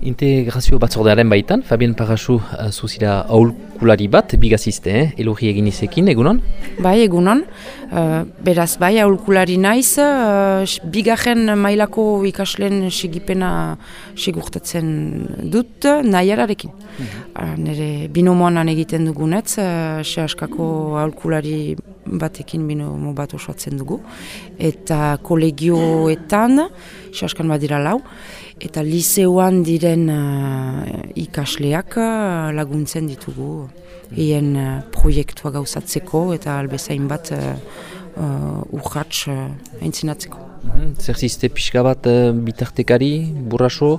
Integrazio batzordearen baitan, Fabien Parasu uh, zuzira aulkulari bat, bigazizte, eh? elurri egin izekin, egunon? Bai, egunon. Uh, beraz, bai, aulkulari naiz, uh, bigarren mailako ikasleen segipena segurtatzen dut, nahiararekin. Mm nire binomoan egiten dugunetz, uh, sehaskako aulkulari batekin binomo bat osoatzen dugu. Eta kolegioetan, sehaskan badira lau, eta liseoan diren uh, ikasleak uh, laguntzen ditugu hien uh, proiektua gauzatzeko eta albezain bat uh, uh, urratx uh, aintzinatzeko. Mhm, zer ziste pixka bat uh, bitartekari, burraso,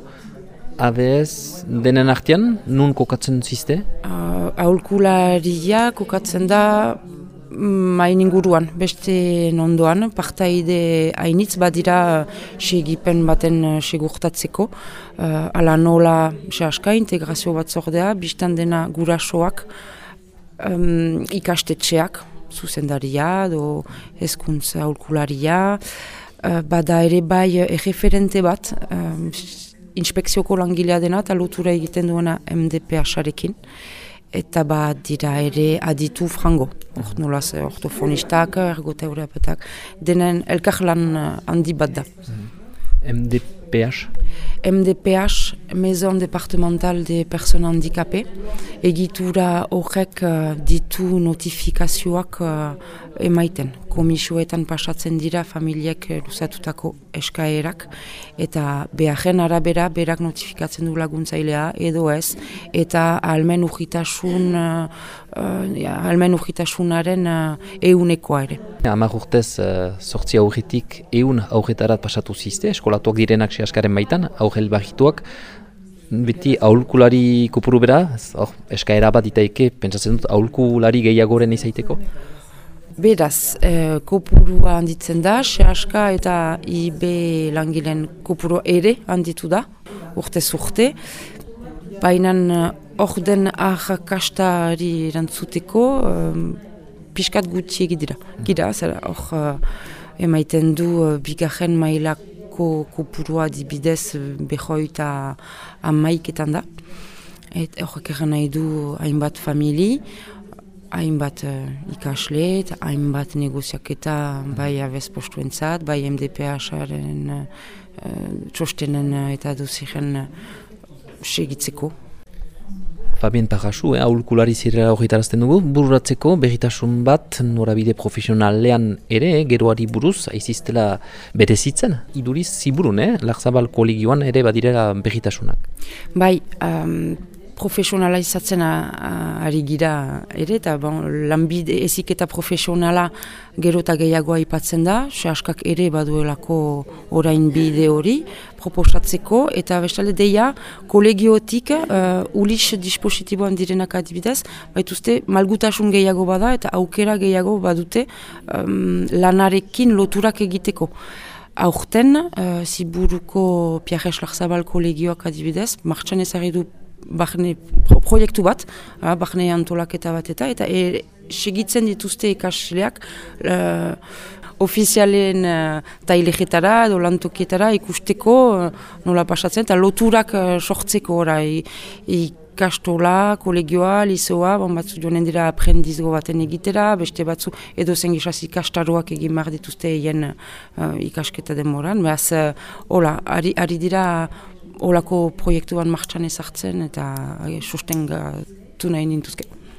ABS denen artean, nun kokatzen ziste? Uh, aulkularia kokatzen da main inguruan, beste nondoan, partaide hainitz badira segipen baten eh, segurtatzeko. Uh, ala nola sehaska integrazio bat zordea, biztan dena gurasoak um, ikastetxeak, zuzendaria, do hezkuntza aurkularia, bada ere bai erreferente bat, um, inspekzioko langilea dena, eta lotura egiten duena MDPH-arekin eta bat dira ere aditu frango. Hort nolaz, ortofonistak, ergoteureapetak, denen elkarlan eh, handi bat da. MDPH? MDPH, Maison Departemental de Persona Handicapé, egitura horrek uh, ditu notifikazioak uh, emaiten. Komisioetan pasatzen dira familiek luzatutako eskaerak, eta beharren arabera berak notifikatzen du laguntzailea edo ez, eta almen urgitasun, uh, uh, almen urgitasunaren uh, eunekoa ere. Amar urtez, uh, sortzi aurretik eun aurretarat pasatu zizte, eskolatuak direnak askaren baitan, aurrel barrituak, beti aulkulari kopuru bera, oh, eskaera bat itaike, pentsatzen dut, aulkulari gehiagoren izaiteko? Beraz, eh, kopurua handitzen da, sehaska eta IB langilen kopuru ere handitu da, urte urte. Baina hor den ahakastari erantzuteko, eh, pixkat gutxi egidira. Gira, zera, hor eh, emaiten du eh, bigarren mailak ko kopurua dibidez eh, behoi eta amaiketan da. Et horrek egan nahi du hainbat famili, hainbat uh, ikasle, hainbat negoziaketa bai abez postuentzat, bai MDPH-aren uh, txostenen uh, eta duziren uh, segitzeko. Fabien Parasu, eh, aulkulari zirela horretarazten dugu, bururatzeko berritasun bat norabide profesionalean ere, eh, geroari buruz, aiziztela berezitzen, iduriz ziburun, eh, lagzabal kolegioan ere badirela berritasunak. Bai, um, profesionala izatzen ari gira ere, eta bon, lanbide ezik eta profesionala gero eta gehiagoa ipatzen da, sehaskak ere baduelako orain bide hori, proposatzeko, eta bestalde deia kolegiotik uh, ulis dispositiboan direnak adibidez, baituzte malgutasun gehiago bada eta aukera gehiago badute um, lanarekin loturak egiteko. Aurten, uh, ziburuko Piajes Larzabal kolegioak adibidez, martxan ezari du bahne proiektu bat, bahne antolaketa bat eta eta e, segitzen dituzte ikasleak uh, ofizialen uh, tailegetara edo lantokietara ikusteko uh, nola pasatzen eta loturak uh, sortzeko ora ikastola, kolegioa, lisoa, bon batzu joanen dira aprendizgo baten egitera, beste batzu edo zen gisaz ikastaroak egin mar dituzte hien uh, ikasketa demoran. Beaz, uh, hola, ari, ari dira olako proiektuan martxan ezartzen eta sustenga nahi nintuzke.